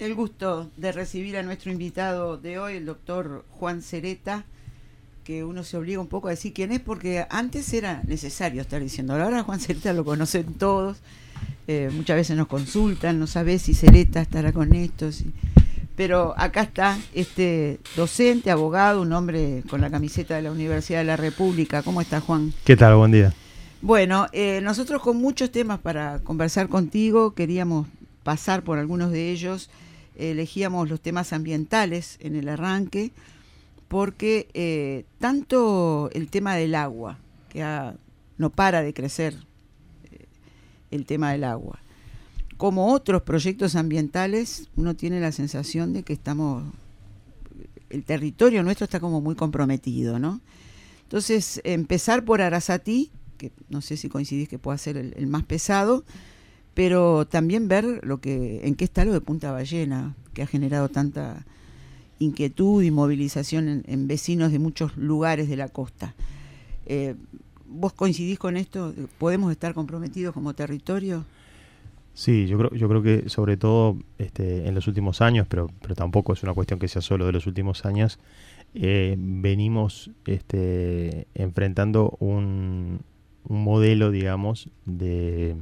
El gusto de recibir a nuestro invitado de hoy, el doctor Juan Cereta, que uno se obliga un poco a decir quién es, porque antes era necesario estar diciendo, ahora Juan Cereta lo conocen todos, eh, muchas veces nos consultan, no sabes si Cereta estará con esto, pero acá está este docente, abogado, un hombre con la camiseta de la Universidad de la República. ¿Cómo está Juan? ¿Qué tal? Buen día. Bueno, eh, nosotros con muchos temas para conversar contigo, queríamos pasar por algunos de ellos elegíamos los temas ambientales en el arranque, porque eh, tanto el tema del agua, que no para de crecer eh, el tema del agua, como otros proyectos ambientales, uno tiene la sensación de que estamos, el territorio nuestro está como muy comprometido, ¿no? Entonces, empezar por Arasatí, que no sé si coincidís que pueda ser el más pesado, pero también ver lo que en qué está lo de Punta Ballena, que ha generado tanta inquietud y movilización en, vecinos de muchos lugares de la costa. Eh, ¿Vos coincidís con esto? ¿Podemos estar comprometidos como territorio? Sí, yo creo, yo creo que sobre todo este, en los últimos años, pero, pero tampoco es una cuestión que sea solo de los últimos años, eh, venimos este, enfrentando un, un modelo, digamos, de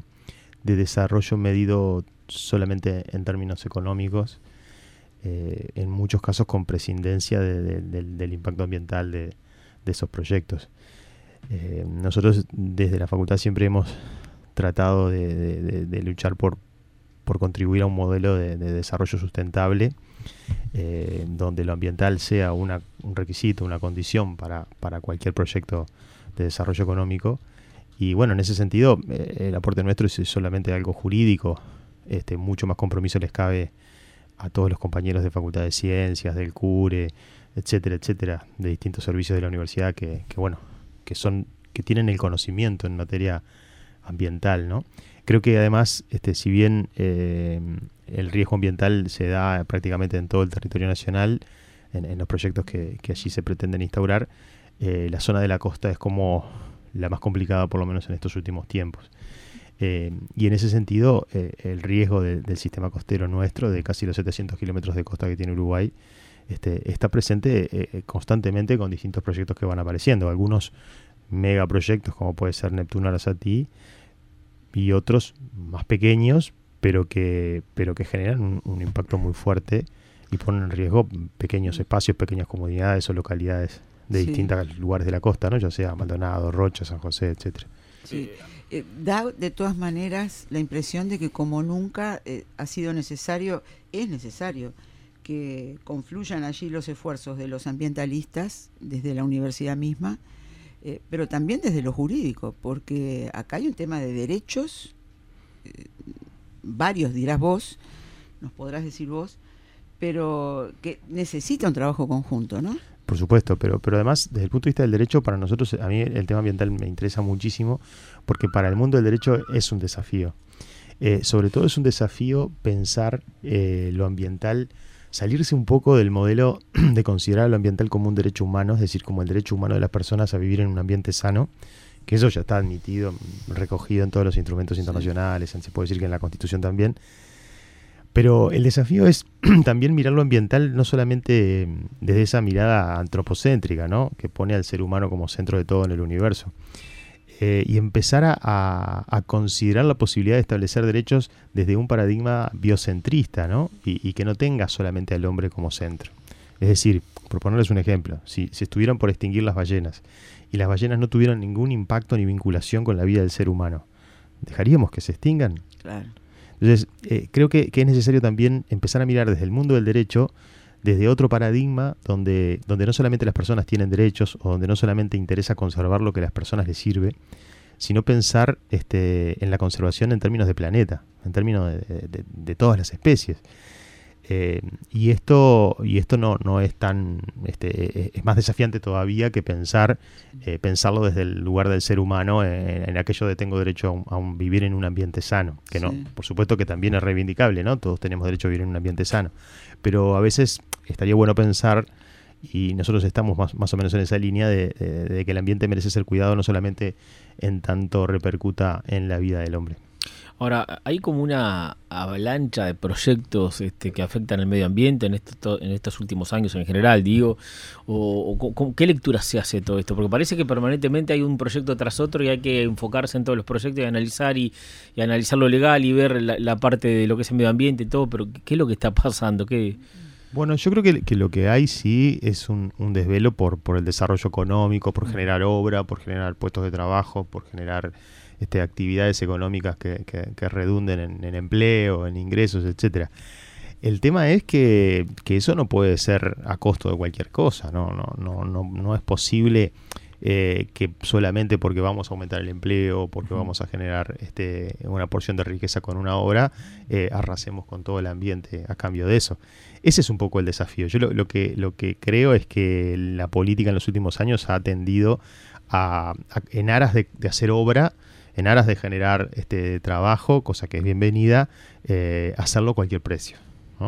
de desarrollo medido solamente en términos económicos, eh, en muchos casos con prescindencia del impacto ambiental de, esos proyectos. Eh, nosotros desde la facultad siempre hemos tratado de, luchar por, por contribuir a un modelo de, desarrollo sustentable, eh, donde lo ambiental sea un requisito, una condición para, para cualquier proyecto de desarrollo económico y bueno, en ese sentido, eh, el aporte nuestro es solamente algo jurídico, este, mucho más compromiso les cabe a todos los compañeros de Facultad de Ciencias, del CURE, etcétera, etcétera, de distintos servicios de la universidad que, que bueno, que son, que tienen el conocimiento en materia ambiental, ¿no? Creo que además, este, si bien eh, el riesgo ambiental se da prácticamente en todo el territorio nacional, en, los proyectos que, allí se pretenden instaurar, eh, la zona de la costa es como la más complicada por lo menos en estos últimos tiempos. Eh, y en ese sentido, eh, el riesgo del sistema costero nuestro, de casi los 700 kilómetros de costa que tiene Uruguay, este, está presente eh, constantemente con distintos proyectos que van apareciendo. Algunos megaproyectos, como puede ser Neptuno Arasati, y otros más pequeños, pero que, pero que generan un impacto muy fuerte y ponen en riesgo pequeños espacios, pequeñas comunidades o localidades de distintos lugares de la costa, ¿no? ya sea Maldonado, Rocha, San José, etcétera. Sí. Eh, da de todas maneras la impresión de que como nunca eh, ha sido necesario, es necesario que confluyan allí los esfuerzos de los ambientalistas desde la universidad misma, eh, pero también desde lo jurídico, porque acá hay un tema de derechos, varios dirás vos, nos podrás decir vos, pero que necesita un trabajo conjunto, ¿no? Por supuesto, pero, pero además, desde el punto de vista del derecho, para nosotros, a mí el tema ambiental me interesa muchísimo, porque para el mundo del derecho es un desafío. Eh, sobre todo es un desafío pensar eh, lo ambiental, salirse un poco del modelo de considerar lo ambiental como un derecho humano, es decir, como el derecho humano de las personas a vivir en un ambiente sano, que eso ya está admitido, recogido en todos los instrumentos internacionales, se puede decir que en la Constitución también, pero el desafío es también mirar lo ambiental no solamente mm, desde esa mirada antropocéntrica, ¿no? que pone al ser humano como centro de todo en el universo, eh, y empezar a, considerar la posibilidad de establecer derechos desde un paradigma biocentrista, ¿no? y, que no tenga solamente al hombre como centro. Es decir, por ponerles un ejemplo, si, si estuvieran por extinguir las ballenas y las ballenas no tuvieran ningún impacto ni vinculación con la vida del ser humano, ¿dejaríamos que se extingan? Claro. Entonces, eh, creo que, es necesario también empezar a mirar desde el mundo del derecho, desde otro paradigma donde, donde no solamente las personas tienen derechos o donde no solamente interesa conservar lo que a las personas les sirve, sino pensar este, en la conservación en términos de planeta, en términos de todas las especies. Eh, y esto, y esto no, no es tan, este, es más desafiante todavía que pensar, eh, pensarlo desde el lugar del ser humano en, aquello de tengo derecho a, un, vivir en un ambiente sano, que no, por supuesto que también es reivindicable, ¿no? Todos tenemos derecho a vivir en un ambiente sano, pero a veces estaría bueno pensar y nosotros estamos más, más o menos en esa línea de, de, que el ambiente merece ser cuidado no solamente en tanto repercuta en la vida del hombre. Ahora, hay como una avalancha de proyectos este, que afectan el medio ambiente en, esto, en estos últimos años en general, digo, o, ¿qué lectura se hace todo esto? Porque parece que permanentemente hay un proyecto tras otro y hay que enfocarse en todos los proyectos y analizar y, analizar lo legal y ver la, parte de lo que es el medio ambiente y todo, pero ¿qué es lo que está pasando? ¿Qué... Bueno, yo creo que, lo que hay sí es un, desvelo por, por el desarrollo económico, por mm. generar obra, por generar puestos de trabajo, por generar este, actividades económicas que, que, redunden en, empleo, en ingresos, etcétera. El tema es que, eso no puede ser a costo de cualquier cosa, no, no, no, no, no es posible eh, que solamente porque vamos a aumentar el empleo, porque vamos a generar este, una porción de riqueza con una obra, eh, arrasemos con todo el ambiente a cambio de eso. Ese es un poco el desafío. Yo lo, que, lo que creo es que la política en los últimos años ha tendido a, en aras de hacer obra, en aras de generar este trabajo, cosa que es bienvenida, eh, hacerlo a cualquier precio,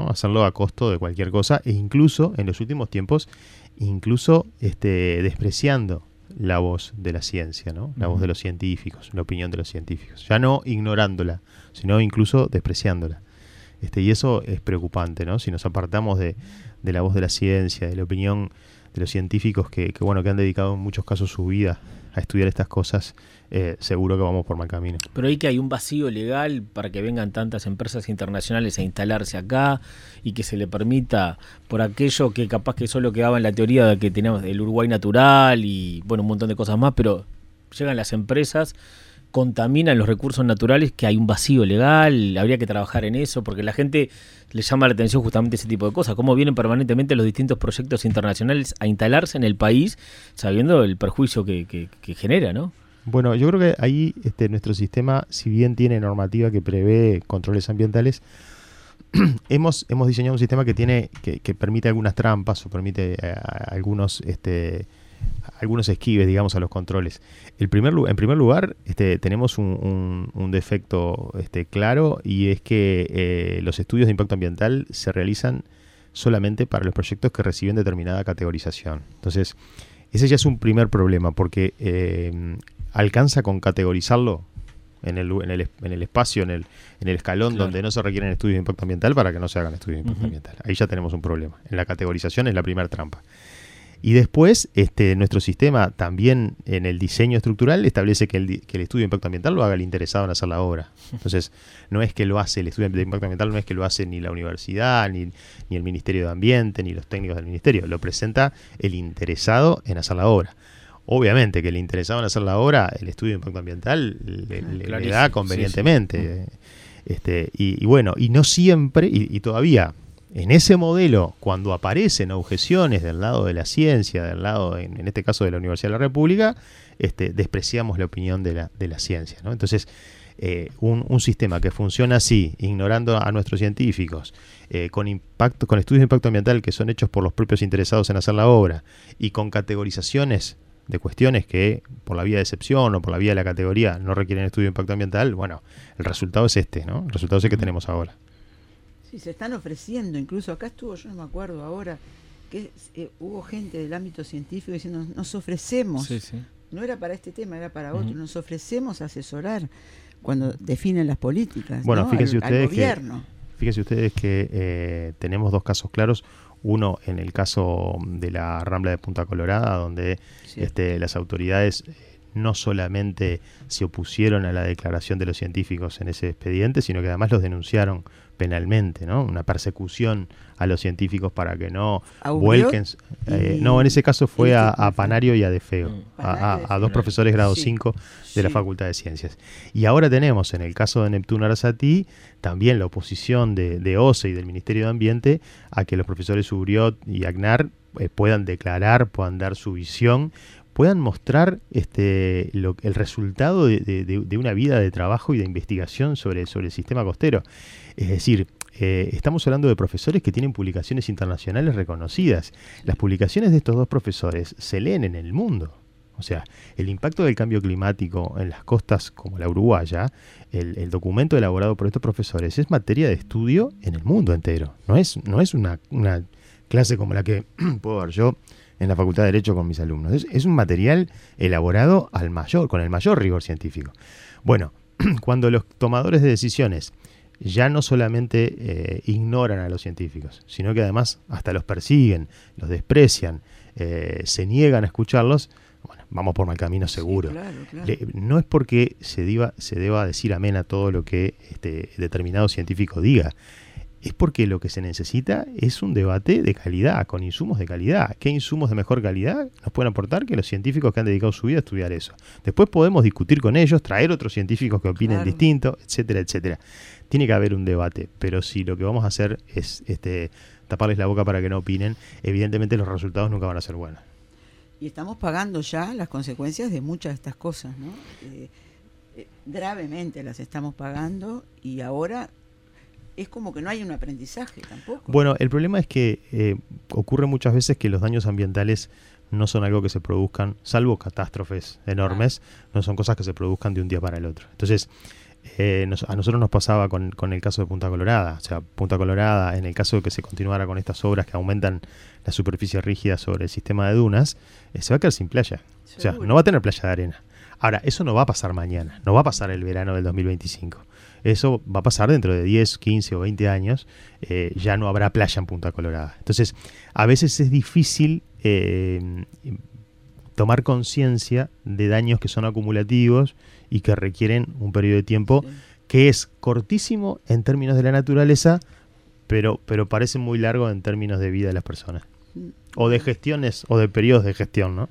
hacerlo a costo de cualquier cosa e incluso en los últimos tiempos, incluso este, despreciando la voz de la ciencia, ¿no? la voz de los científicos, la opinión de los científicos, ya no ignorándola, sino incluso despreciándola. Este, y eso es preocupante, ¿no? Si nos apartamos de, de la voz de la ciencia, de la opinión de los científicos que, que, bueno, que han dedicado en muchos casos su vida a estudiar estas cosas, eh, seguro que vamos por mal camino. Pero hay que hay un vacío legal para que vengan tantas empresas internacionales a instalarse acá y que se le permita, por aquello que capaz que solo quedaba en la teoría de que tenemos el Uruguay natural y bueno, un montón de cosas más, pero llegan las empresas contaminan los recursos naturales, que hay un vacío legal, habría que trabajar en eso, porque la gente le llama la atención justamente ese tipo de cosas, cómo vienen permanentemente los distintos proyectos internacionales a instalarse en el país, sabiendo el perjuicio que, que, genera, ¿no? Bueno, yo creo que ahí este, nuestro sistema, si bien tiene normativa que prevé controles ambientales, hemos, hemos diseñado un sistema que tiene que, permite algunas trampas o permite eh, algunos este, algunos esquives, digamos, a los controles. El primer, en primer lugar, este, tenemos un, defecto este, claro y es que eh, los estudios de impacto ambiental se realizan solamente para los proyectos que reciben determinada categorización. Entonces, ese ya es un primer problema porque eh, alcanza con categorizarlo en el, en el, en el espacio, en el, en el escalón donde no se requieren estudios de impacto ambiental para que no se hagan estudios de impacto ambiental. Ahí ya tenemos un problema. En la categorización es la primera trampa. Y después, este, nuestro sistema también en el diseño estructural establece que el, que el, estudio de impacto ambiental lo haga el interesado en hacer la obra. Entonces, no es que lo hace el estudio de impacto ambiental, no es que lo hace ni la universidad, ni, ni el Ministerio de Ambiente, ni los técnicos del Ministerio. Lo presenta el interesado en hacer la obra. Obviamente que el interesado en hacer la obra, el estudio de impacto ambiental le, da convenientemente. Este, y, bueno, y no siempre, y todavía en ese modelo, cuando aparecen objeciones del lado de la ciencia, del lado, en, este caso de la Universidad de la República, este, despreciamos la opinión de la, de la ciencia. ¿no? Entonces, eh, un, sistema que funciona así, ignorando a nuestros científicos, eh, con impacto, con estudios de impacto ambiental que son hechos por los propios interesados en hacer la obra, y con categorizaciones de cuestiones que por la vía de excepción o por la vía de la categoría no requieren estudio de impacto ambiental, bueno, el resultado es este, ¿no? El resultado es el que tenemos ahora. Sí, se están ofreciendo, incluso acá estuvo, yo no me acuerdo ahora, que eh, hubo gente del ámbito científico diciendo, nos ofrecemos, no era para este tema, era para otro, nos ofrecemos a asesorar cuando definen las políticas bueno, fíjense, ustedes Que, fíjense ustedes que eh, tenemos dos casos claros. Uno en el caso de la Rambla de Punta Colorada, donde este, las autoridades eh, no solamente se opusieron a la declaración de los científicos en ese expediente, sino que además los denunciaron penalmente, ¿no? Una persecución a los científicos para que no vuelquen. Eh, no, en ese caso fue a, Panario y a Defeo, mm. a, dos profesores grado 5 de la Facultad de Ciencias. Y ahora tenemos, en el caso de Neptuno Arasati, también la oposición de, de OCE y del Ministerio de Ambiente a que los profesores Uriot y Agnar eh, puedan declarar, puedan dar su visión puedan mostrar este, el resultado de, una vida de trabajo y de investigación sobre, sobre el sistema costero. Es decir, eh, estamos hablando de profesores que tienen publicaciones internacionales reconocidas. Las publicaciones de estos dos profesores se leen en el mundo. O sea, el impacto del cambio climático en las costas como la uruguaya, el, documento elaborado por estos profesores es materia de estudio en el mundo entero. No es, no es una, una clase como la que puedo dar yo en la Facultad de Derecho con mis alumnos. Es, un material elaborado al mayor, con el mayor rigor científico. Bueno, cuando los tomadores de decisiones ya no solamente eh, ignoran a los científicos, sino que además hasta los persiguen, los desprecian, eh, se niegan a escucharlos, bueno, vamos por mal camino seguro. no es porque se deba, se deba decir amén a todo lo que este determinado científico diga, es porque lo que se necesita es un debate de calidad, con insumos de calidad. ¿Qué insumos de mejor calidad nos pueden aportar que los científicos que han dedicado su vida a estudiar eso? Después podemos discutir con ellos, traer otros científicos que opinen distinto, etcétera, etcétera. Tiene que haber un debate, pero si lo que vamos a hacer es este, taparles la boca para que no opinen, evidentemente los resultados nunca van a ser buenos. Y estamos pagando ya las consecuencias de muchas de estas cosas, ¿no? Eh, eh, gravemente las estamos pagando y ahora es como que no hay un aprendizaje tampoco. Bueno, el problema es que eh, ocurre muchas veces que los daños ambientales no son algo que se produzcan, salvo catástrofes enormes, no son cosas que se produzcan de un día para el otro. Entonces, eh, a nosotros nos pasaba con, el caso de Punta Colorada. O sea, Punta Colorada, en el caso de que se continuara con estas obras que aumentan la superficie rígida sobre el sistema de dunas, eh, se va a quedar sin playa. O sea, no va a tener playa de arena. Ahora, eso no va a pasar mañana, no va a pasar el verano del 2025. Eso va a pasar dentro de 10, 15 o 20 años, eh, ya no habrá playa en Punta Colorada. Entonces, a veces es difícil eh, tomar conciencia de daños que son acumulativos y que requieren un periodo de tiempo que es cortísimo en términos de la naturaleza, pero, pero parece muy largo en términos de vida de las personas. O de gestiones, o de periodos de gestión, ¿no?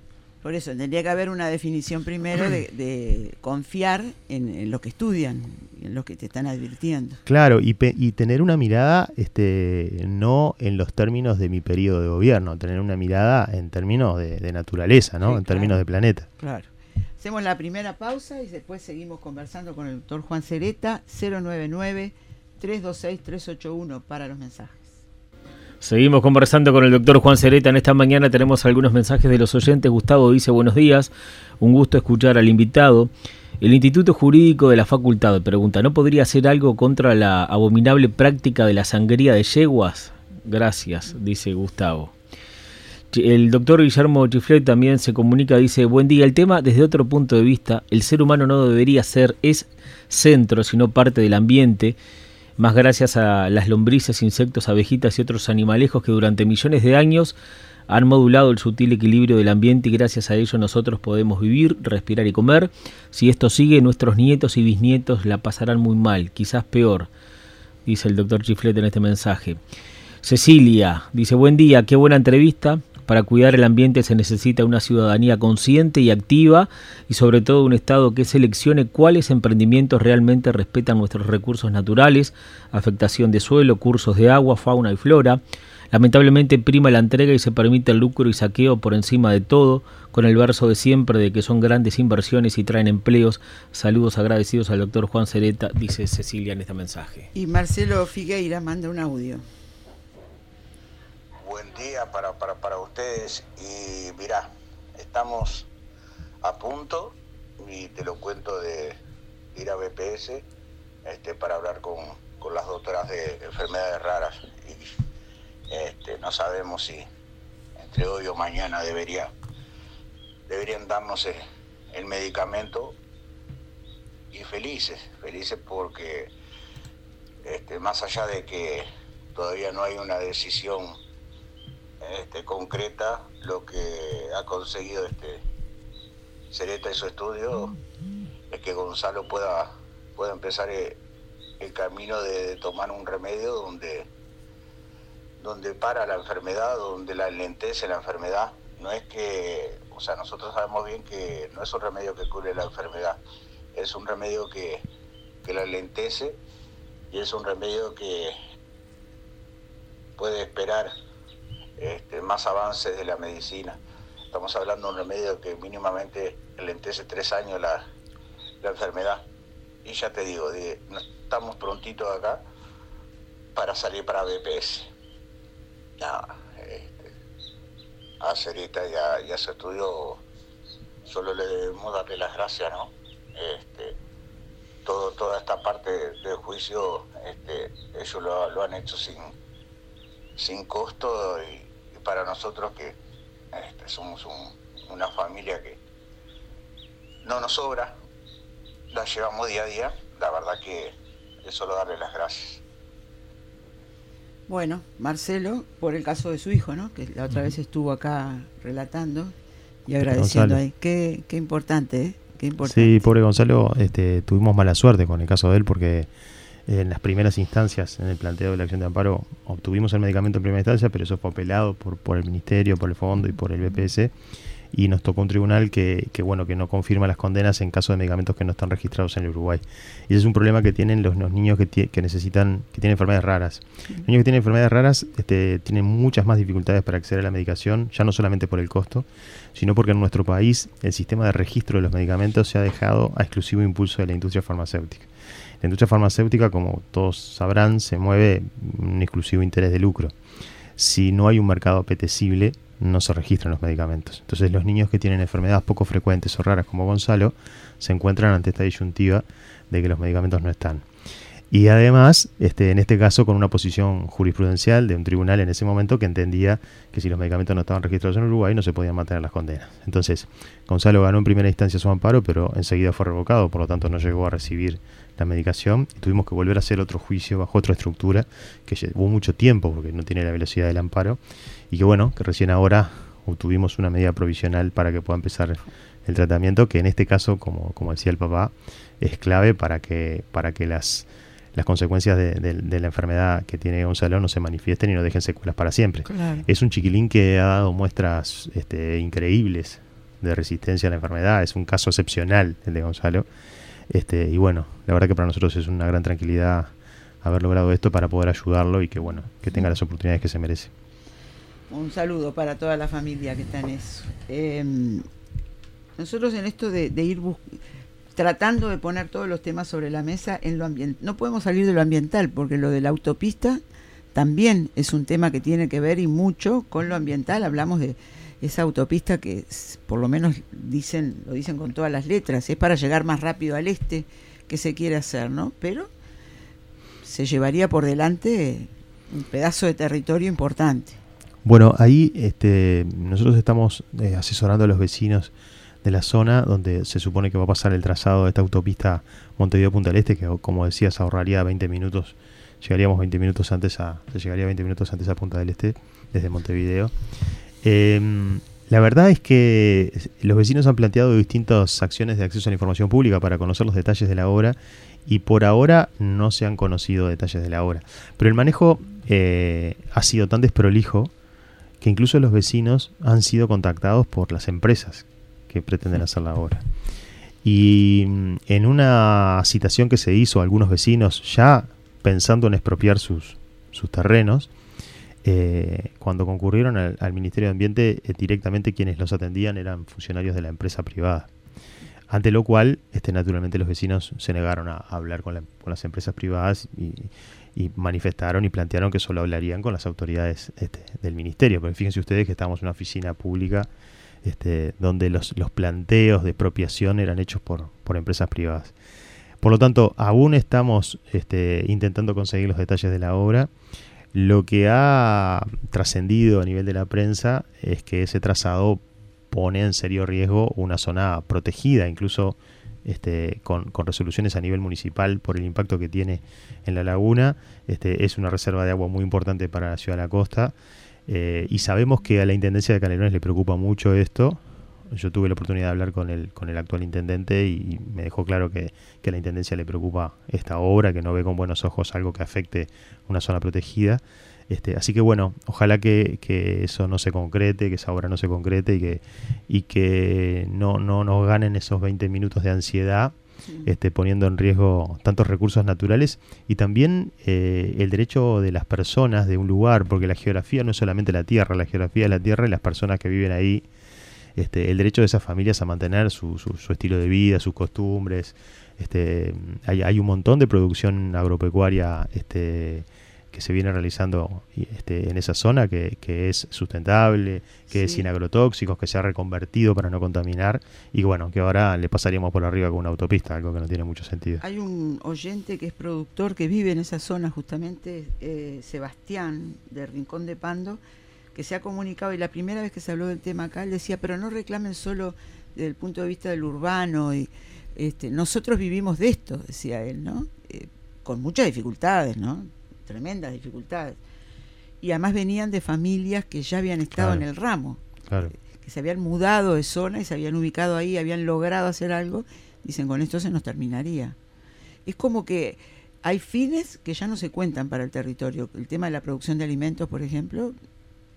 Por eso, tendría que haber una definición primero de, confiar en, lo que estudian, en lo que te están advirtiendo. Claro, y, y, tener una mirada este, no en los términos de mi periodo de gobierno, tener una mirada en términos de, naturaleza, ¿no? en términos de planeta. Claro. Hacemos la primera pausa y después seguimos conversando con el doctor Juan Cereta, 099-326-381 para los mensajes. Seguimos conversando con el doctor Juan Cereta. En esta mañana tenemos algunos mensajes de los oyentes. Gustavo dice buenos días, un gusto escuchar al invitado. El Instituto Jurídico de la Facultad pregunta, ¿no podría hacer algo contra la abominable práctica de la sangría de yeguas? Gracias, dice Gustavo. El doctor Guillermo Chiflet también se comunica, dice, buen día, el tema desde otro punto de vista, el ser humano no debería ser, es centro, sino parte del ambiente más gracias a las lombrices, insectos, abejitas y otros animalejos que durante millones de años han modulado el sutil equilibrio del ambiente y gracias a ello nosotros podemos vivir, respirar y comer. Si esto sigue, nuestros nietos y bisnietos la pasarán muy mal, quizás peor, dice el doctor Chiflet en este mensaje. Cecilia dice, buen día, qué buena entrevista. Para cuidar el ambiente se necesita una ciudadanía consciente y activa y sobre todo un Estado que seleccione cuáles emprendimientos realmente respetan nuestros recursos naturales, afectación de suelo, cursos de agua, fauna y flora. Lamentablemente prima la entrega y se permite el lucro y saqueo por encima de todo, con el verso de siempre de que son grandes inversiones y traen empleos. Saludos agradecidos al doctor Juan Cereta, dice Cecilia en este mensaje. Y Marcelo Figueira manda un audio buen día para, para, ustedes. Y mirá, estamos a punto y te lo cuento de, ir a BPS este, para hablar con, las doctoras de enfermedades raras. Y este, no sabemos si entre hoy o mañana debería, deberían darnos el, medicamento. Y felices, felices porque este, más allá de que todavía no hay una decisión este, concreta lo que ha conseguido este y su estudio es que Gonzalo pueda, pueda empezar el, camino de, tomar un remedio donde, donde para la enfermedad, donde la lentece la enfermedad. No es que, o sea, nosotros sabemos bien que no es un remedio que cure la enfermedad, es un remedio que, que la lentece y es un remedio que puede esperar este, más avances de la medicina. Estamos hablando de un remedio que mínimamente lentece tres años la, enfermedad. Y ya te digo, estamos prontitos acá para salir para BPS. Este, a Cerita y a, su estudio solo le debemos darle las gracias, ¿no? Este, todo, toda esta parte del juicio, este, ellos lo, lo han hecho sin, sin costo y, para nosotros que este, somos una familia que no nos sobra, la llevamos día a día. La verdad que es solo darle las gracias. Bueno, Marcelo, por el caso de su hijo, ¿no? Que la otra vez estuvo acá relatando y agradeciendo ahí. Qué, qué importante, ¿eh? Qué importante. Sí, pobre Gonzalo, este, tuvimos mala suerte con el caso de él porque en las primeras instancias, en el planteo de la acción de amparo, obtuvimos el medicamento en primera instancia, pero eso fue apelado por, por el Ministerio, por el Fondo y por el BPS y nos tocó un tribunal que, que, bueno que no confirma las condenas en caso de medicamentos que no están registrados en el Uruguay. Y ese es un problema que tienen los, niños que, que, necesitan que tienen enfermedades raras. Los niños que tienen enfermedades raras este, tienen muchas más dificultades para acceder a la medicación ya no solamente por el costo sino porque en nuestro país el sistema de registro de los medicamentos se ha dejado a exclusivo impulso de la industria farmacéutica la industria farmacéutica como todos sabrán se mueve un exclusivo interés de lucro si no hay un mercado apetecible no se registran los medicamentos. Entonces los niños que tienen enfermedades poco frecuentes o raras como Gonzalo se encuentran ante esta disyuntiva de que los medicamentos no están. Y además, este, en este caso, con una posición jurisprudencial de un tribunal en ese momento que entendía que si los medicamentos no estaban registrados en Uruguay no se podían mantener las condenas. Entonces, Gonzalo ganó en primera instancia su amparo, pero enseguida fue revocado, por lo tanto no llegó a recibir la medicación. Y tuvimos que volver a hacer otro juicio bajo otra estructura, que llevó mucho tiempo porque no tiene la velocidad del amparo. Y que bueno, que recién ahora obtuvimos una medida provisional para que pueda empezar el tratamiento, que en este caso, como, como decía el papá, es clave para que, para que las las consecuencias de, la enfermedad que tiene Gonzalo no se manifiesten y no dejen secuelas para siempre. Es un chiquilín que ha dado muestras este, increíbles de resistencia a la enfermedad, es un caso excepcional el de Gonzalo. Este, y bueno, la verdad que para nosotros es una gran tranquilidad haber logrado esto para poder ayudarlo y que bueno, que tenga las oportunidades que se merece. Un saludo para toda la familia que está en eso. Em, nosotros en esto de, de ir buscando tratando de poner todos los temas sobre la mesa en lo ambiental. No podemos salir de lo ambiental, porque lo de la autopista también es un tema que tiene que ver y mucho con lo ambiental. Hablamos de esa autopista que por lo menos dicen, lo dicen con todas las letras, es para llegar más rápido al este que se quiere hacer, ¿no? Pero se llevaría por delante un pedazo de territorio importante. Bueno, ahí este, nosotros estamos eh, asesorando a los vecinos de la zona donde se supone que va a pasar el trazado de esta autopista Montevideo-Punta del Este, que como decías ahorraría 20 minutos, llegaríamos 20 minutos antes a, se llegaría 20 minutos antes a Punta del Este desde Montevideo. Em, la verdad es que los vecinos han planteado distintas acciones de acceso a la información pública para conocer los detalles de la obra y por ahora no se han conocido detalles de la obra. Pero el manejo eh, ha sido tan desprolijo que incluso los vecinos han sido contactados por las empresas que hacer la obra. Y mm, en una citación que se hizo a algunos vecinos, ya pensando en expropiar sus, sus terrenos, eh, cuando concurrieron al, Ministerio de Ambiente, eh, directamente quienes los atendían eran funcionarios de la empresa privada. Ante lo cual, este, naturalmente los vecinos se negaron a, hablar con, las empresas privadas y, manifestaron y plantearon que solo hablarían con las autoridades este, del ministerio. Pero fíjense ustedes que estamos en una oficina pública este, donde los, planteos de expropiación eran hechos por, empresas privadas. Por lo tanto, aún estamos este, intentando conseguir los detalles de la obra. Lo que ha trascendido a nivel de la prensa es que ese trazado pone en serio riesgo una zona protegida, incluso este, con, resoluciones a nivel municipal por el impacto que tiene en la laguna. Es una reserva de agua muy importante para la ciudad de la costa eh, y sabemos que a la Intendencia de Canelones le preocupa mucho esto. Yo tuve la oportunidad de hablar con el, con el actual intendente y me dejó claro que, a la Intendencia le preocupa esta obra, que no ve con buenos ojos algo que afecte una zona protegida. Este, así que bueno, ojalá que, eso no se concrete, que esa obra no se concrete y que, y que no, no nos ganen esos 20 minutos de ansiedad este, poniendo en riesgo tantos recursos naturales y también eh, el derecho de las personas de un lugar, porque la geografía no es solamente la tierra, la geografía es la tierra y las personas que viven ahí, este, el derecho de esas familias a mantener su, su, estilo de vida, sus costumbres. Este, hay, hay, un montón de producción agropecuaria este, que se viene realizando este, en esa zona, que, es sustentable, que es sin agrotóxicos, que se ha reconvertido para no contaminar y bueno, que ahora le pasaríamos por arriba con una autopista, algo que no tiene mucho sentido. Hay un oyente que es productor que vive en esa zona, justamente eh, Sebastián, de Rincón de Pando, que se ha comunicado y la primera vez que se habló del tema acá, él decía, pero no reclamen solo desde el punto de vista del urbano y Este, nosotros vivimos de esto, decía él, ¿no? Eh, con muchas dificultades, ¿no? Tremendas dificultades. Y además venían de familias que ya habían estado en el ramo, que se habían mudado de zona y se habían ubicado ahí, habían logrado hacer algo. Dicen, con esto se nos terminaría. Es como que hay fines que ya no se cuentan para el territorio. El tema de la producción de alimentos, por ejemplo,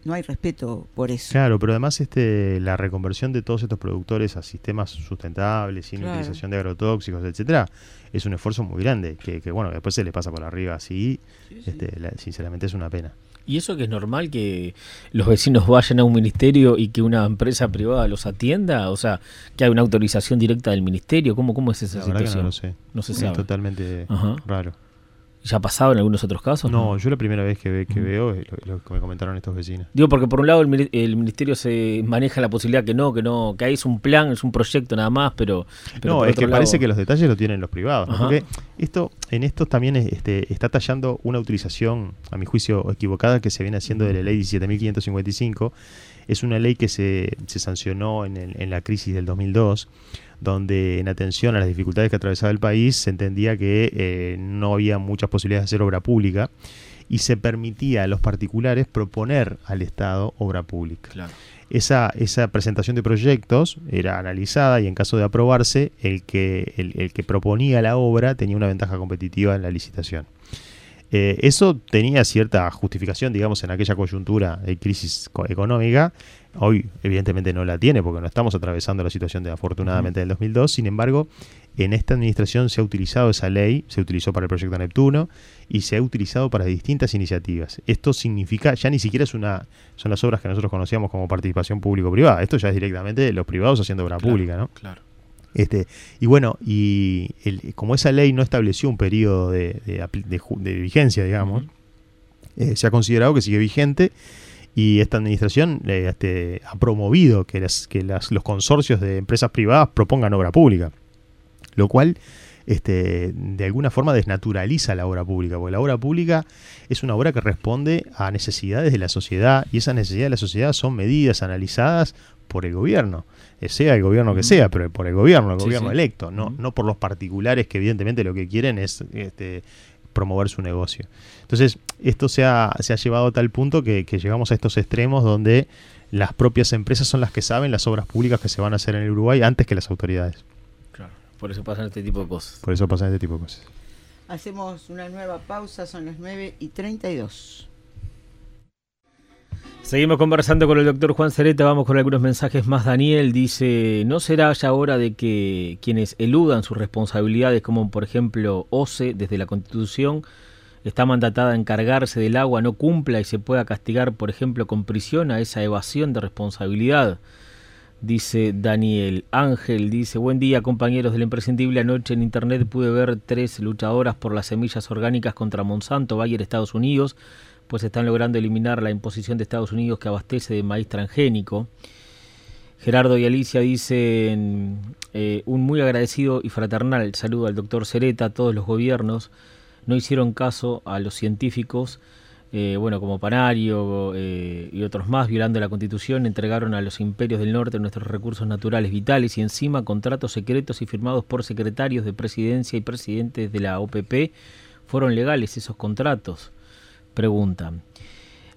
no hay respeto por eso. Claro, pero además este la reconversión de todos estos productores a sistemas sustentables, sin utilización de agrotóxicos, etcétera, es un esfuerzo muy grande, que, que, bueno, después se le pasa por arriba así, este, sinceramente es una pena. ¿Y eso que es normal que los vecinos vayan a un ministerio y que una empresa privada los atienda? O sea, que hay una autorización directa del ministerio. ¿Cómo, cómo es esa situación? no lo sé. No se sabe. Es totalmente raro. ¿Ya ha pasado en algunos otros casos? No, yo la primera vez que, que veo es lo, que me comentaron estos vecinos. Digo, porque por un lado el, ministerio se maneja la posibilidad que no, que no, que ahí es un plan, es un proyecto nada más, pero... no, es que parece que los detalles lo tienen los privados. Porque esto, en esto también este, está tallando una utilización, a mi juicio, equivocada que se viene haciendo de la ley 17.555. Es una ley que se, se sancionó en, en la crisis del 2002 donde en atención a las dificultades que atravesaba el país se entendía que eh, no había muchas posibilidades de hacer obra pública y se permitía a los particulares proponer al Estado obra pública. Esa, esa presentación de proyectos era analizada y en caso de aprobarse, el que, el que proponía la obra tenía una ventaja competitiva en la licitación. Eh, eso tenía cierta justificación, digamos, en aquella coyuntura de crisis económica. Hoy, evidentemente, no la tiene porque no estamos atravesando la situación de afortunadamente del 2002. Sin embargo, en esta administración se ha utilizado esa ley, se utilizó para el proyecto Neptuno y se ha utilizado para distintas iniciativas. Esto significa, ya ni siquiera es una, son las obras que nosotros conocíamos como participación público-privada. Esto ya es directamente los privados haciendo obra pública, ¿no? Claro. Este, y bueno, y como esa ley no estableció un periodo de, vigencia, digamos, eh, se ha considerado que sigue vigente y esta administración eh, este, ha promovido que, que los consorcios de empresas privadas propongan obra pública, lo cual este, de alguna forma desnaturaliza la obra pública, porque la obra pública es una obra que responde a necesidades de la sociedad y esas necesidades de la sociedad son medidas, analizadas por el gobierno, eh, sea el gobierno que sea, pero por el gobierno, el gobierno electo, no, no por los particulares que evidentemente lo que quieren es este, promover su negocio. Entonces, esto se ha, se ha llevado a tal punto que, llegamos a estos extremos donde las propias empresas son las que saben las obras públicas que se van a hacer en el Uruguay antes que las autoridades. Claro, por eso pasan este tipo de cosas. Por eso pasan este tipo de cosas. Hacemos una nueva pausa, son las 9 y 32. Seguimos conversando con el doctor Juan Cereta, vamos con algunos mensajes más. Daniel dice, ¿no será ya hora de que quienes eludan sus responsabilidades, como por ejemplo OCE desde la Constitución, está mandatada a encargarse del agua, no cumpla y se pueda castigar, por ejemplo, con prisión a esa evasión de responsabilidad? Dice Daniel Ángel, dice, buen día compañeros del imprescindible, anoche en internet pude ver tres luchadoras por las semillas orgánicas contra Monsanto, Bayer, Estados Unidos pues están logrando eliminar la imposición de Estados Unidos que abastece de maíz transgénico. Gerardo y Alicia dicen eh, un muy agradecido y fraternal saludo al doctor Cereta, a todos los gobiernos. No hicieron caso a los científicos, eh, bueno, como Panario eh, y otros más, violando la constitución, entregaron a los imperios del norte nuestros recursos naturales vitales y encima contratos secretos y firmados por secretarios de presidencia y presidentes de la OPP. Fueron legales esos contratos pregunta.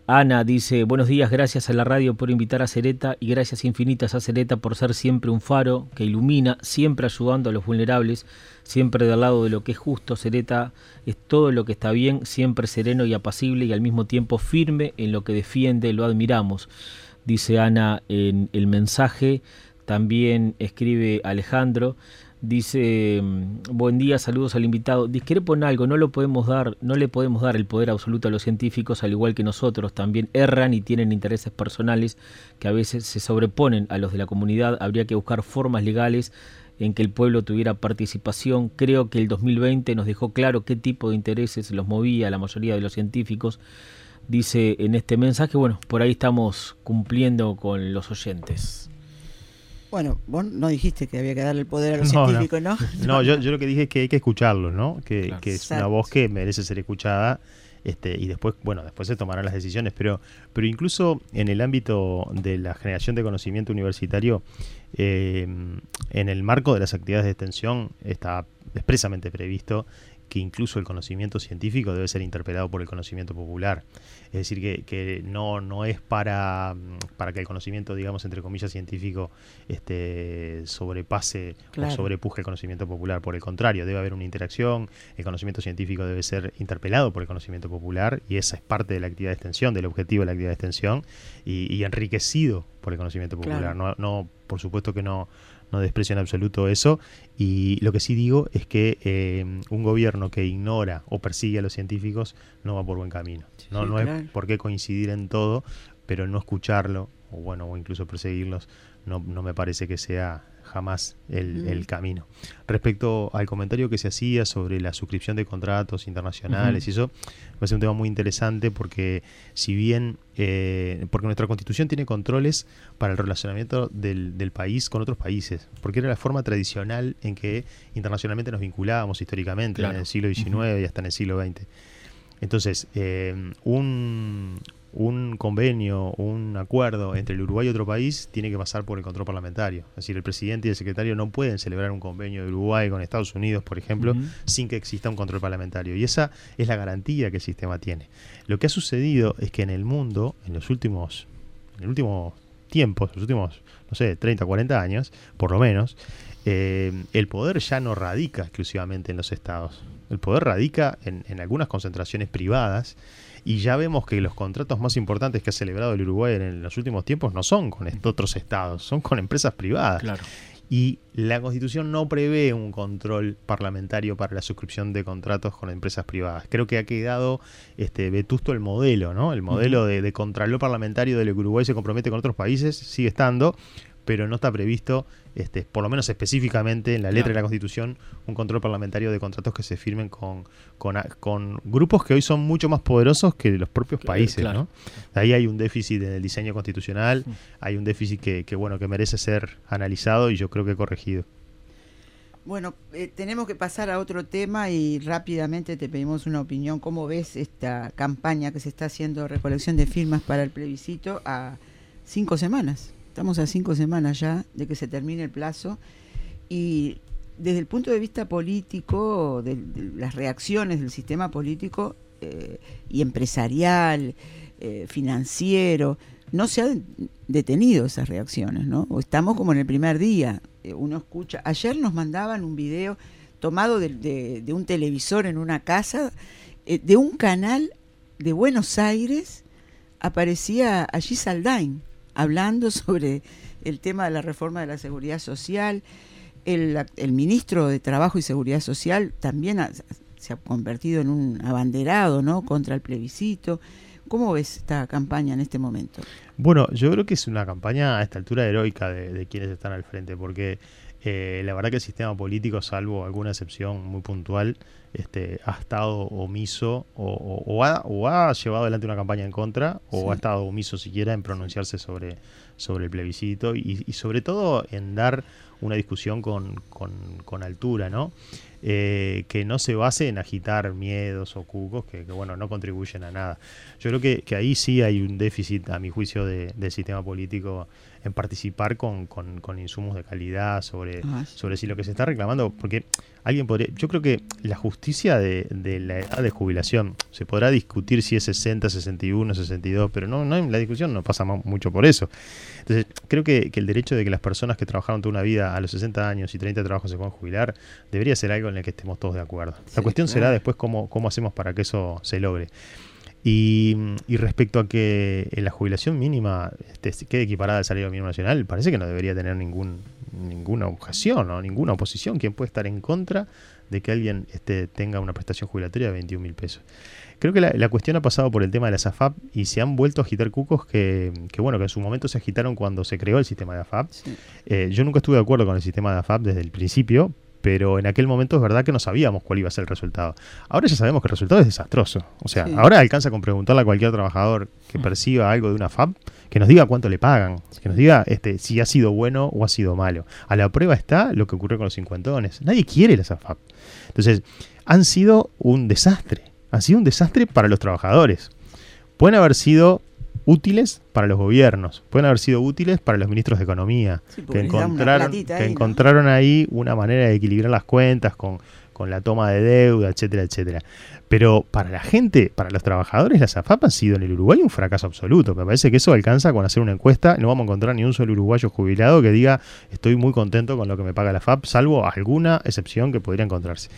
Ana dice, buenos días, gracias a la radio por invitar a Cereta y gracias infinitas a Cereta por ser siempre un faro que ilumina, siempre ayudando a los vulnerables, siempre del lado de lo que es justo. Cereta es todo lo que está bien, siempre sereno y apacible y al mismo tiempo firme en lo que defiende, lo admiramos. Dice Ana en el mensaje, también escribe Alejandro, Dice, mm, buen día, saludos al invitado. Discrepo en algo, no lo podemos dar, no le podemos dar el poder absoluto a los científicos, al igual que nosotros, también erran y tienen intereses personales que a veces se sobreponen a los de la comunidad. Habría que buscar formas legales en que el pueblo tuviera participación. Creo que el 2020 nos dejó claro qué tipo de intereses los movía la mayoría de los científicos. Dice en este mensaje, bueno, por ahí estamos cumpliendo con los oyentes. Bueno, vos no dijiste que había que darle el poder a los científicos, ¿no? No, yo, yo, lo que dije es que hay que escucharlo, ¿no? Que, es una voz que merece ser escuchada este, y después, bueno, después se tomarán las decisiones, pero, pero incluso en el ámbito de la generación de conocimiento universitario, eh, en el marco de las actividades de extensión está expresamente previsto que incluso el conocimiento científico debe ser interpelado por el conocimiento popular. Es decir, que, no, no es para, para que el conocimiento, digamos, entre comillas, científico este, sobrepase o sobrepuje el conocimiento popular. Por el contrario, debe haber una interacción, el conocimiento científico debe ser interpelado por el conocimiento popular y esa es parte de la actividad de extensión, del objetivo de la actividad de extensión y, enriquecido por el conocimiento popular. No, no, por supuesto que no no desprecio en absoluto eso. Y lo que sí digo es que eh, un gobierno que ignora o persigue a los científicos no va por buen camino. no, no es por qué coincidir en todo, pero no escucharlo, o bueno, o incluso perseguirlos, no, no me parece que sea jamás el, mm. camino. Respecto al comentario que se hacía sobre la suscripción de contratos internacionales y eso, me parece un tema muy interesante porque si bien, eh, porque nuestra constitución tiene controles para el relacionamiento del, país con otros países, porque era la forma tradicional en que internacionalmente nos vinculábamos históricamente, en el siglo XIX y hasta en el siglo XX. Entonces, eh, un, un convenio, un acuerdo entre el Uruguay y otro país tiene que pasar por el control parlamentario. Es decir, el presidente y el secretario no pueden celebrar un convenio de Uruguay con Estados Unidos, por ejemplo, sin que exista un control parlamentario. Y esa es la garantía que el sistema tiene. Lo que ha sucedido es que en el mundo, en los últimos, en el último tiempos, los últimos, no sé, 30, 40 años, por lo menos, eh, el poder ya no radica exclusivamente en los estados. El poder radica en, en algunas concentraciones privadas y ya vemos que los contratos más importantes que ha celebrado el Uruguay en los últimos tiempos no son con otros estados, son con empresas privadas. Y la Constitución no prevé un control parlamentario para la suscripción de contratos con empresas privadas. Creo que ha quedado este, vetusto el modelo, ¿no? El modelo de, de contralor parlamentario del que Uruguay se compromete con otros países sigue estando, pero no está previsto, este, por lo menos específicamente en la letra de la Constitución, un control parlamentario de contratos que se firmen con, con, grupos que hoy son mucho más poderosos que los propios países. ¿no? Ahí hay un déficit en el diseño constitucional, hay un déficit que, bueno, que merece ser analizado y yo creo que corregido. Bueno, eh, tenemos que pasar a otro tema y rápidamente te pedimos una opinión. ¿Cómo ves esta campaña que se está haciendo, recolección de firmas para el plebiscito a cinco semanas? Estamos a cinco semanas ya de que se termine el plazo y desde el punto de vista político, de, las reacciones del sistema político eh, y empresarial, eh, financiero, no se han detenido esas reacciones, ¿no? Estamos como en el primer día. Eh, uno escucha. Ayer nos mandaban un video tomado de, de un televisor en una casa, de un canal de Buenos Aires, aparecía allí Saldain hablando sobre el tema de la reforma de la seguridad social. El, ministro de Trabajo y Seguridad Social también se ha convertido en un abanderado ¿no? contra el plebiscito. ¿Cómo ves esta campaña en este momento? Bueno, yo creo que es una campaña a esta altura heroica de, quienes están al frente, porque eh, la verdad que el sistema político, salvo alguna excepción muy puntual, este, ha estado omiso o, ha, llevado adelante una campaña en contra o ha estado omiso siquiera en pronunciarse sobre, sobre el plebiscito y, sobre todo en dar una discusión con, con, altura, ¿no? Eh, que no se base en agitar miedos o cucos que, bueno, no contribuyen a nada. Yo creo que, que ahí sí hay un déficit, a mi juicio, de, del sistema político en participar con, con, insumos de calidad sobre, ah, sobre si lo que se está reclamando, porque alguien podría, yo creo que la justicia de, de, la edad de jubilación, se podrá discutir si es 60, 61, 62, pero no, no la discusión no pasa mucho por eso. Entonces, creo que, que, el derecho de que las personas que trabajaron toda una vida a los 60 años y 30 trabajos se puedan jubilar, debería ser algo en el que estemos todos de acuerdo. la cuestión será después cómo, cómo hacemos para que eso se logre. Y, respecto a que la jubilación mínima este, quede equiparada al salario mínimo nacional, parece que no debería tener ningún, ninguna objeción o ninguna oposición. ¿Quién puede estar en contra de que alguien este, tenga una prestación jubilatoria de 21 mil pesos? Creo que la, cuestión ha pasado por el tema de la SAFAP y se han vuelto a agitar cucos que, bueno, que en su momento se agitaron cuando se creó el sistema de AFAP. Eh, yo nunca estuve de acuerdo con el sistema de AFAP desde el principio, pero en aquel momento es verdad que no sabíamos cuál iba a ser el resultado. Ahora ya sabemos que el resultado es desastroso. O sea, ahora alcanza con preguntarle a cualquier trabajador que perciba algo de una FAB, que nos diga cuánto le pagan, que nos diga este, si ha sido bueno o ha sido malo. A la prueba está lo que ocurrió con los cincuentones. Nadie quiere las FAB. Entonces, han sido un desastre. Han sido un desastre para los trabajadores. Pueden haber sido útiles para los gobiernos, pueden haber sido útiles para los ministros de Economía, Sí, que encontraron, que ahí, ¿no? encontraron ahí una manera de equilibrar las cuentas con, con la toma de deuda, etcétera, etcétera. Pero para la gente, para los trabajadores, las AFAP han sido en el Uruguay un fracaso absoluto. Me parece que eso alcanza con hacer una encuesta. No vamos a encontrar ni un solo uruguayo jubilado que diga estoy muy contento con lo que me paga la AFAP, salvo alguna excepción que podría encontrarse.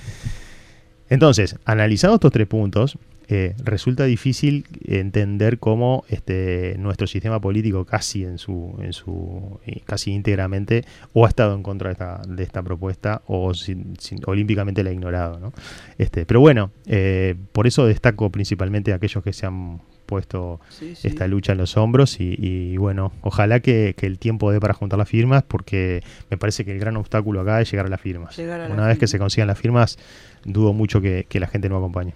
Entonces, analizados estos tres puntos, eh, resulta difícil entender cómo este, nuestro sistema político casi en su, en su eh, casi íntegramente o ha estado en contra de esta, de esta propuesta o sin- sin- olímpicamente la ha ignorado. ¿no? Este, pero bueno, eh, por eso destaco principalmente a aquellos que se han puesto Sí, sí. esta lucha en los hombros y, y, bueno, ojalá que, que el tiempo dé para juntar las firmas porque me parece que el gran obstáculo acá es llegar a las firmas. A Una vez que se consigan las firmas, dudo mucho que, que la gente no acompañe.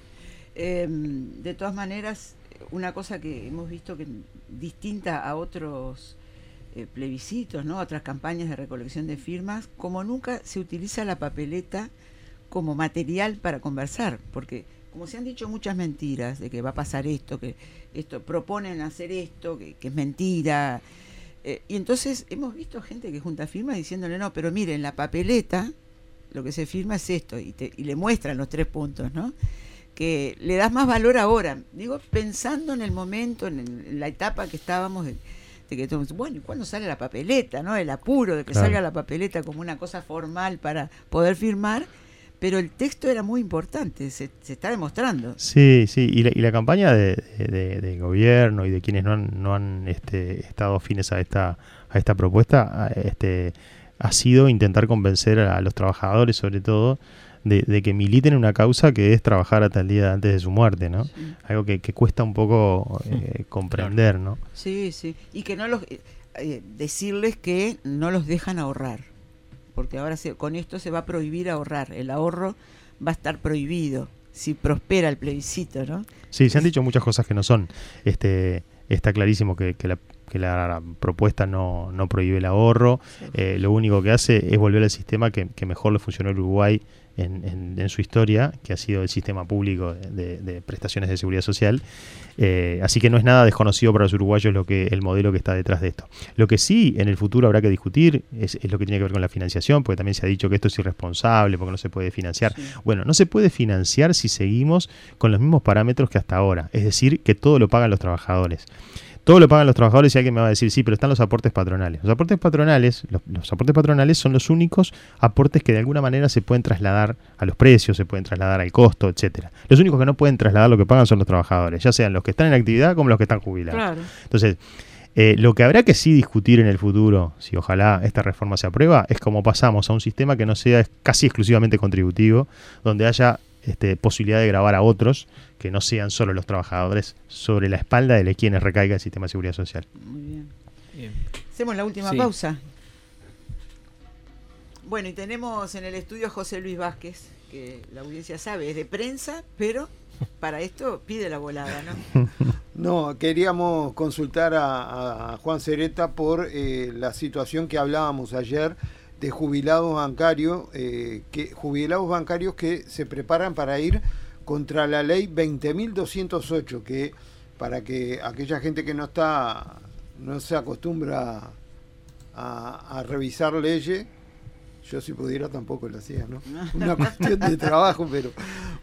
Eh, de todas maneras, una cosa que hemos visto que distinta a otros eh, plebiscitos, ¿no? otras campañas de recolección de firmas, como nunca se utiliza la papeleta como material para conversar, porque como se han dicho muchas mentiras de que va a pasar esto, que esto proponen hacer esto, que, es mentira, eh, y entonces hemos visto gente que junta firmas diciéndole no, pero miren la papeleta, lo que se firma es esto y le muestran los tres puntos, ¿no? Que le das más valor ahora. Digo, pensando en el momento, en, el- en la etapa que estábamos, de, de que todos, bueno, ¿y cuándo sale la papeleta? ¿no? El apuro de que Claro. salga la papeleta como una cosa formal para poder firmar, pero el texto era muy importante, se, se está demostrando. Sí, sí, y la, y la campaña de, de- de gobierno y de quienes no han, no han este, estado afines a esta, a esta propuesta este, ha sido intentar convencer a los trabajadores, sobre todo, de, de que militen en una causa que es trabajar hasta el día antes de su muerte, ¿no? Sí. Algo que, que cuesta un poco eh, comprender, ¿no? Sí, sí. Y que no los. eh, eh, decirles que no los dejan ahorrar. Porque ahora se- con esto se va a prohibir ahorrar. El ahorro va a estar prohibido si prospera el plebiscito, ¿no? Sí, se han dicho muchas cosas que no son. Este, está clarísimo que, que la, que la propuesta no, no prohíbe el ahorro. Eh, lo único que hace es volver al sistema que, que mejor le funcionó al Uruguay en, en- en su historia, que ha sido el sistema público de, prestaciones de seguridad social. Eh, así que no es nada desconocido para los uruguayos lo que el modelo que está detrás de esto. Lo que sí en el futuro habrá que discutir es, es lo que tiene que ver con la financiación, porque también se ha dicho que esto es irresponsable, porque no se puede financiar. Sí. Bueno, no se puede financiar si seguimos con los mismos parámetros que hasta ahora, es decir, que todo lo pagan los trabajadores. Todo lo pagan los trabajadores y alguien me va a decir, sí, pero están los aportes patronales. Los aportes patronales, los, los aportes patronales son los únicos aportes que de alguna manera se pueden trasladar a los precios, se pueden trasladar al costo, etcétera. Los únicos que no pueden trasladar lo que pagan son los trabajadores, ya sean los que están en actividad como los que están jubilados. Claro. Entonces, eh, lo que habrá que sí discutir en el futuro, si ojalá esta reforma se aprueba, es cómo pasamos a un sistema que no sea casi exclusivamente contributivo, donde haya este, posibilidad de grabar a otros que no sean solo los trabajadores sobre la espalda de quienes recaiga el sistema de seguridad social. Muy bien. Bien. Hacemos la última Sí. pausa. Bueno, y tenemos en el estudio a José Luis Vázquez, que la audiencia sabe, es de prensa, pero para esto pide la volada, ¿no? No, queríamos consultar a, a Juan Cereta por eh, la situación que hablábamos ayer de jubilados bancarios, eh, que jubilados bancarios que se preparan para ir contra la ley 20.208, que para que aquella gente que no está, no se acostumbra a, a revisar leyes, yo si pudiera tampoco lo hacía, ¿no? Una cuestión de trabajo, pero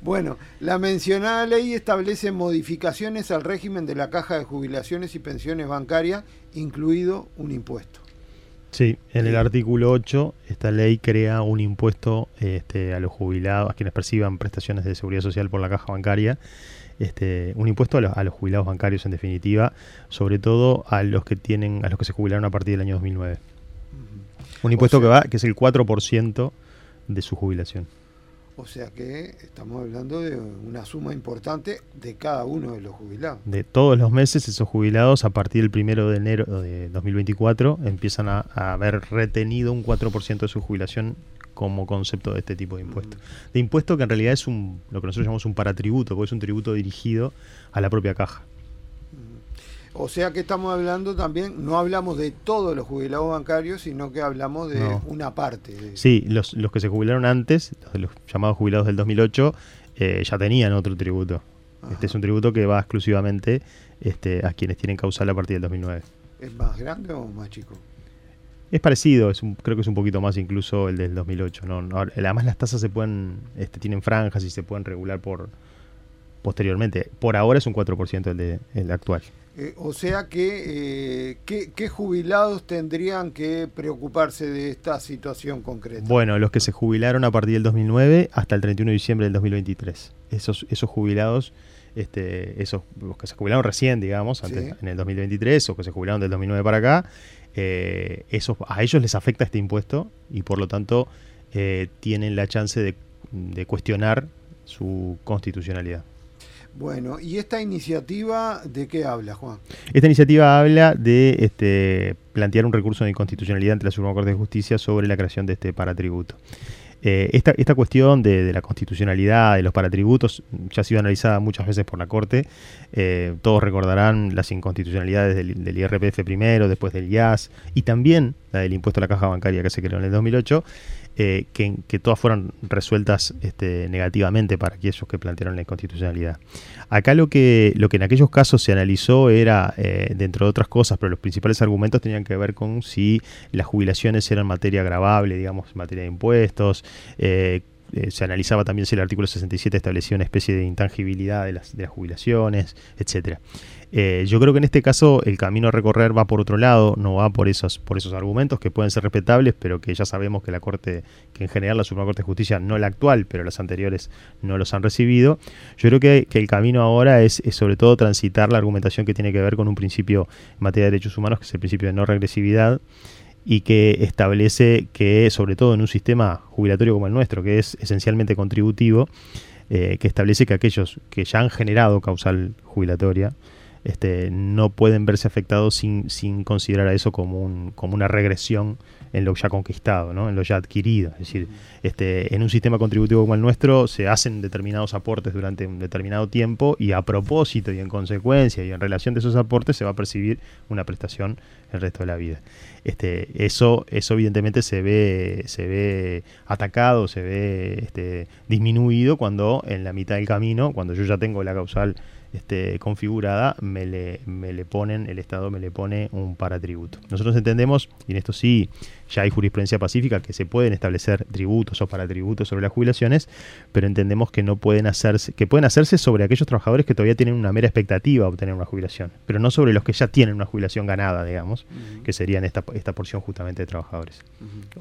bueno, la mencionada ley establece modificaciones al régimen de la caja de jubilaciones y pensiones bancarias, incluido un impuesto. Sí, en el artículo 8, esta ley crea un impuesto este, a los jubilados, a quienes perciban prestaciones de seguridad social por la caja bancaria, este, un impuesto a los, a los jubilados bancarios en definitiva, sobre todo a los que tienen, a los que se jubilaron a partir del año 2009. Un impuesto que sea- va, que es el 4% de su jubilación. O sea que estamos hablando de una suma importante de cada uno de los jubilados. De todos los meses, esos jubilados a partir del primero de enero de 2024 empiezan a, a haber retenido un 4% de su jubilación como concepto de este tipo de impuesto. De impuesto que en realidad es un, lo que nosotros llamamos un paratributo, porque es un tributo dirigido a la propia caja. O sea que estamos hablando también, no hablamos de todos los jubilados bancarios, sino que hablamos de No. una parte. de- Sí, los, los que se jubilaron antes, los, los llamados jubilados del 2008, eh, ya tenían otro tributo. Este es un tributo que va exclusivamente este, a quienes tienen causal a partir del 2009. ¿Es más grande o más chico? Es parecido, es creo que es un poquito más incluso el del 2008. ¿no? Además las tasas se pueden, este, tienen franjas y se pueden regular por posteriormente. Por ahora es un 4% el, de, el actual. Eh, o sea que, eh, ¿qué, jubilados tendrían que preocuparse de esta situación concreta? Bueno, los que se jubilaron a partir del 2009 hasta el 31 de diciembre del 2023. Esos, esos jubilados, este, esos, los que se jubilaron recién, digamos, antes, en el 2023, o que se jubilaron del 2009 para acá, eh, esos, a ellos les afecta este impuesto y por lo tanto tienen la chance de, de cuestionar su constitucionalidad. Bueno, ¿y esta iniciativa de qué habla, Juan? Esta iniciativa habla de este, plantear un recurso de inconstitucionalidad ante la Suprema Corte de Justicia sobre la creación de este paratributo. Eh, esta, esta, cuestión de, la constitucionalidad de los paratributos ya ha sido analizada muchas veces por la Corte. Eh, todos recordarán las inconstitucionalidades del, del, IRPF primero, después del IAS y también la del impuesto a la caja bancaria que se creó en el 2008. Eh, que, todas fueron resueltas este, negativamente para aquellos que plantearon la inconstitucionalidad. Acá lo que, lo que en aquellos casos se analizó era, eh, dentro de otras cosas, pero los principales argumentos tenían que ver con si las jubilaciones eran materia agravable, digamos, materia de impuestos, eh, se analizaba también si el artículo 67 establecía una especie de intangibilidad de las, de las jubilaciones, etcétera. Eh, yo creo que en este caso el camino a recorrer va por otro lado, no va por esos, por esos argumentos que pueden ser respetables, pero que ya sabemos que la Corte, que en general la Suprema Corte de Justicia, no la actual, pero las anteriores no los han recibido. Yo creo que, el camino ahora es, sobre todo transitar la argumentación que tiene que ver con un principio en materia de derechos humanos, que es el principio de no regresividad y que establece que, sobre todo en un sistema jubilatorio como el nuestro, que es esencialmente contributivo, eh, que establece que aquellos que ya han generado causal jubilatoria, este, no pueden verse afectados sin, sin considerar a eso como, un, como una regresión en lo ya conquistado, ¿no? en lo ya adquirido. Es decir, este, en un sistema contributivo como el nuestro se hacen determinados aportes durante un determinado tiempo y a propósito y en consecuencia y en relación de esos aportes se va a percibir una prestación el resto de la vida. Este, eso, eso evidentemente se ve, se ve atacado, se ve este, disminuido cuando en la mitad del camino, cuando yo ya tengo la causal este, configurada, me le, me le ponen, el Estado me le pone un paratributo. Nosotros entendemos, y en esto sí ya hay jurisprudencia pacífica, que se pueden establecer tributos o paratributos sobre las jubilaciones, pero entendemos que no pueden hacerse, que pueden hacerse sobre aquellos trabajadores que todavía tienen una mera expectativa de obtener una jubilación, pero no sobre los que ya tienen una jubilación ganada, digamos, que serían esta, esta porción justamente de trabajadores,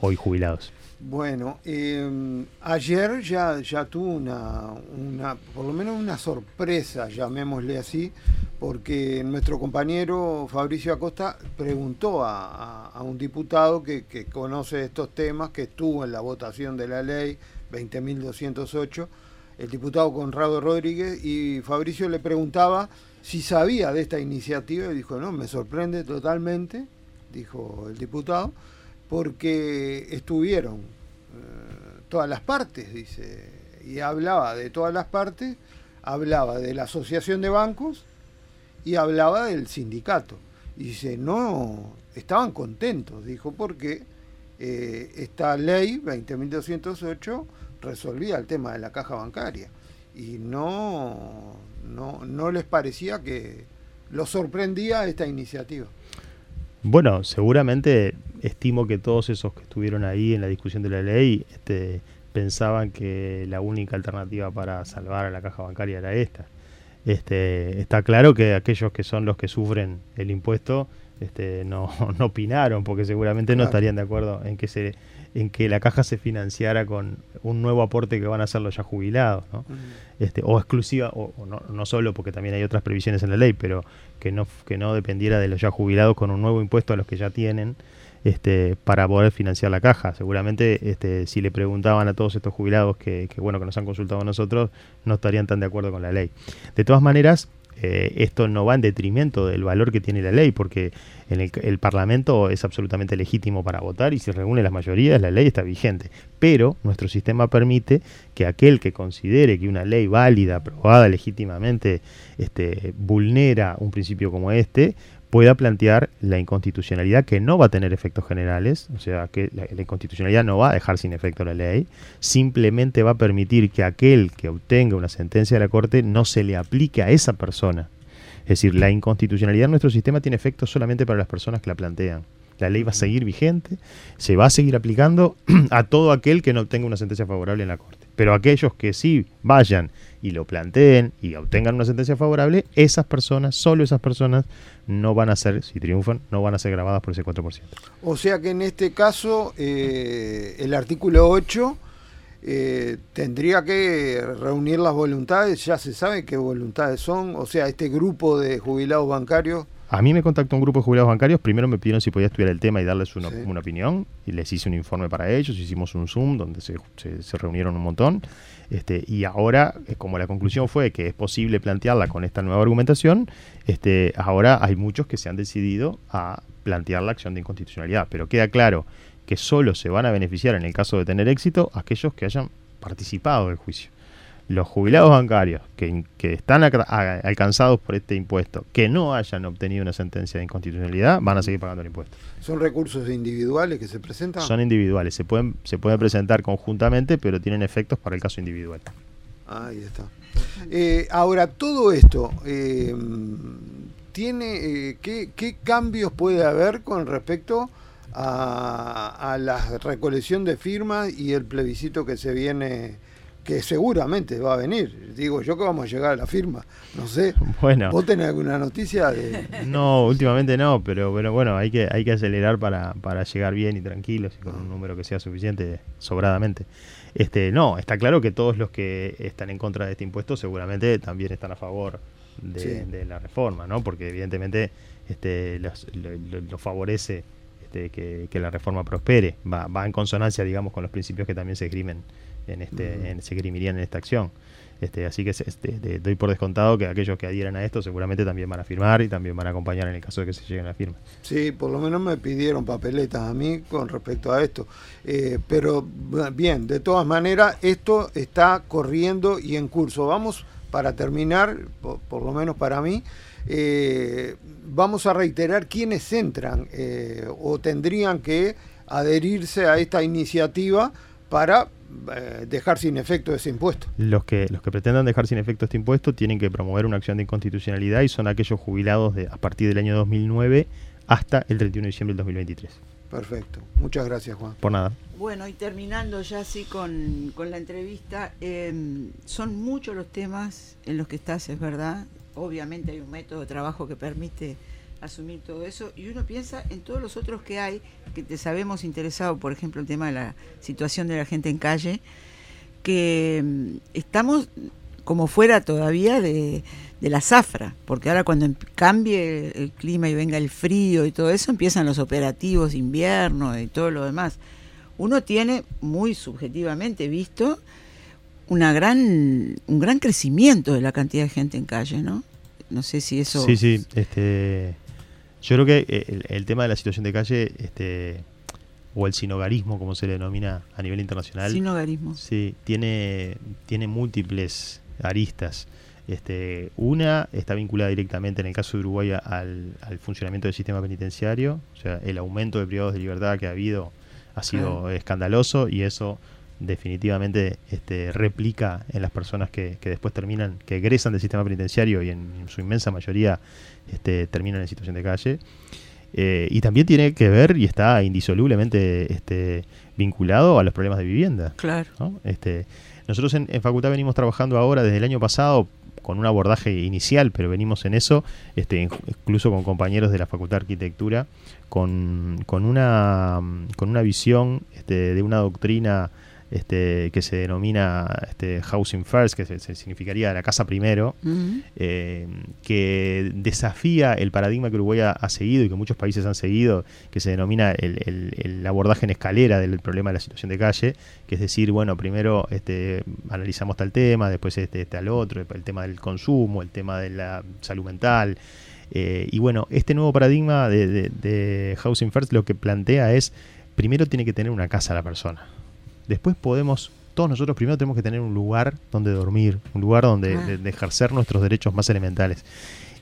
hoy jubilados. Bueno, em, ayer ya, ya tuvo una, una, por lo menos una sorpresa, llamémosle así, porque nuestro compañero Fabricio Acosta preguntó a, un diputado que, que, conoce estos temas, que estuvo en la votación de la ley 20.208, el diputado Conrado Rodríguez, y Fabricio le preguntaba si sabía de esta iniciativa y dijo, no, me sorprende totalmente, dijo el diputado porque estuvieron eh, todas las partes, dice, y hablaba de todas las partes, hablaba de la asociación de bancos y hablaba del sindicato. Y dice, no, estaban contentos, dijo, porque eh, esta ley 20.208 resolvía el tema de la caja bancaria y no, no, no les parecía que los sorprendía esta iniciativa. Bueno, seguramente estimo que todos esos que estuvieron ahí en la discusión de la ley este, pensaban que la única alternativa para salvar a la caja bancaria era esta. Este, está claro que aquellos que son los que sufren el impuesto este, no, no opinaron, porque seguramente no estarían de acuerdo en que se en que la caja se financiara con un nuevo aporte que van a hacer los ya jubilados, ¿no? este, o exclusiva, o, no, no, solo porque también hay otras previsiones en la ley, pero que no, que no dependiera de los ya jubilados con un nuevo impuesto a los que ya tienen este, para poder financiar la caja. Seguramente este, si le preguntaban a todos estos jubilados que, que, bueno, que nos han consultado a nosotros, no estarían tan de acuerdo con la ley. De todas maneras, eh, esto no va en detrimento del valor que tiene la ley, porque en el, Parlamento es absolutamente legítimo para votar y si reúne las mayorías, la ley está vigente. Pero nuestro sistema permite que aquel que considere que una ley válida, aprobada legítimamente, este, vulnera un principio como este, pueda plantear la inconstitucionalidad que no va a tener efectos generales, o sea, que la, inconstitucionalidad no va a dejar sin efecto la ley, simplemente va a permitir que aquel que obtenga una sentencia de la Corte no se le aplique a esa persona. Es decir, la inconstitucionalidad en nuestro sistema tiene efectos solamente para las personas que la plantean. La ley va a seguir vigente, se va a seguir aplicando a todo aquel que no obtenga una sentencia favorable en la Corte. Pero aquellos que sí vayan y lo planteen y obtengan una sentencia favorable, esas personas, solo esas personas, no van a ser, si triunfan, no van a ser grabadas por ese 4%. O sea que en este caso, eh, el artículo 8 eh, tendría que reunir las voluntades, ya se sabe qué voluntades son, o sea, este grupo de jubilados bancarios a mí me contactó un grupo de jubilados bancarios. Primero me pidieron si podía estudiar el tema y darles una, opinión. Y les hice un informe para ellos. Hicimos un Zoom donde se, reunieron un montón. Este, y ahora, eh, como la conclusión fue que es posible plantearla con esta nueva argumentación, este, ahora hay muchos que se han decidido a plantear la acción de inconstitucionalidad. Pero queda claro que solo se van a beneficiar en el caso de tener éxito aquellos que hayan participado del juicio los jubilados bancarios que, están alcanzados por este impuesto, que no hayan obtenido una sentencia de inconstitucionalidad, van a seguir pagando el impuesto. ¿Son recursos individuales que se presentan? Son individuales, se pueden, se pueden presentar conjuntamente, pero tienen efectos para el caso individual. Ahí está. Eh, ahora, todo esto, eh, tiene eh, ¿qué, ¿qué, cambios puede haber con respecto a, a la recolección de firmas y el plebiscito que se viene? Que seguramente va a venir. Digo yo que vamos a llegar a la firma. No sé. Bueno. ¿Vos tenés alguna noticia? De... No, últimamente no, pero, pero bueno, hay que, hay que acelerar para, para llegar bien y tranquilos y con un número que sea suficiente, sobradamente. Este, no, está claro que todos los que están en contra de este impuesto seguramente también están a favor de, la reforma, ¿no? Porque evidentemente este, los, lo, favorece este, que, que, la reforma prospere, va, va en consonancia, digamos, con los principios que también se esgrimen en este, en, se grimirían en esta acción. Este, así que este, doy por descontado que aquellos que adhieran a esto seguramente también van a firmar y también van a acompañar en el caso de que se lleguen a firma. Sí, por lo menos me pidieron papeletas a mí con respecto a esto. Eh, pero bien, de todas maneras, esto está corriendo y en curso. Vamos, para terminar, por, lo menos para mí, eh, vamos a reiterar quiénes entran eh, o tendrían que adherirse a esta iniciativa para eh, dejar sin efecto ese impuesto. Los que, los que pretendan dejar sin efecto este impuesto tienen que promover una acción de inconstitucionalidad y son aquellos jubilados de, a partir del año 2009 hasta el 31 de diciembre del 2023. Perfecto. Muchas gracias, Juan. Por nada. Bueno, y terminando ya así con, la entrevista, em, son muchos los temas en los que estás, es verdad. Obviamente hay un método de trabajo que permite asumir todo eso y uno piensa en todos los otros que hay, que te sabemos interesado, por ejemplo, el tema de la situación de la gente en calle, que mm, estamos como fuera todavía de, la zafra, porque ahora cuando em, cambie el clima y venga el frío y todo eso, empiezan los operativos de invierno y todo lo demás. Uno tiene muy subjetivamente visto una gran, un gran crecimiento de la cantidad de gente en calle, ¿no? No sé si eso... Sí, sí, este, yo creo que eh, el, tema de la situación de calle, este, o el sinogarismo, como se le denomina a nivel internacional. Sinogarismo. Sí, tiene, tiene múltiples aristas. Este, una está vinculada directamente en el caso de Uruguay al, funcionamiento del sistema penitenciario, o sea, el aumento de privados de libertad que ha habido ha sido escandaloso y eso definitivamente este, replica en las personas que, que, después terminan, que egresan del sistema penitenciario y en, su inmensa mayoría este, terminan en situación de calle. Eh, y también tiene que ver y está indisolublemente este, vinculado a los problemas de vivienda. Claro. Este, nosotros en, facultad venimos trabajando ahora desde el año pasado con un abordaje inicial, pero venimos en eso, este, incluso con compañeros de la Facultad de Arquitectura, con, con, una, con una visión este, de una doctrina este, que se denomina este, Housing First, que se, significaría la casa primero, eh, que desafía el paradigma que Uruguay ha, seguido y que muchos países han seguido, que se denomina el, abordaje en escalera del problema de la situación de calle, que es decir, bueno, primero este, analizamos tal tema, después este, tal otro, el tema del consumo, el tema de la salud mental. Eh, y bueno, este nuevo paradigma de, de Housing First lo que plantea es, primero tiene que tener una casa la persona después podemos, todos nosotros primero tenemos que tener un lugar donde dormir, un lugar donde ah. ejercer nuestros derechos más elementales.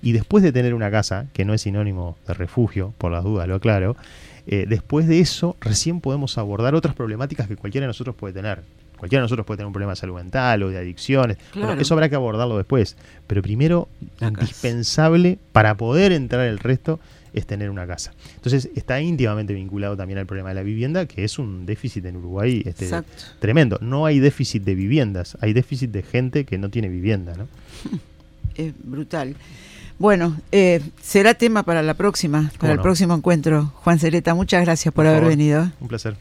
Y después de tener una casa, que no es sinónimo de refugio, por las dudas lo aclaro, eh, después de eso recién podemos abordar otras problemáticas que cualquiera de nosotros puede tener. Cualquiera de nosotros puede tener un problema de salud mental o de adicciones. Bueno, Claro. eso habrá que abordarlo después. Pero primero, indispensable para poder entrar el resto es tener una casa. Entonces está íntimamente vinculado también al problema de la vivienda, que es un déficit en Uruguay este, tremendo. No hay déficit de viviendas, hay déficit de gente que no tiene vivienda. ¿no? Es brutal. Bueno, eh, será tema para la próxima, para el no? próximo encuentro. Juan Cereta, muchas gracias por, Por haber favor. venido. Un placer.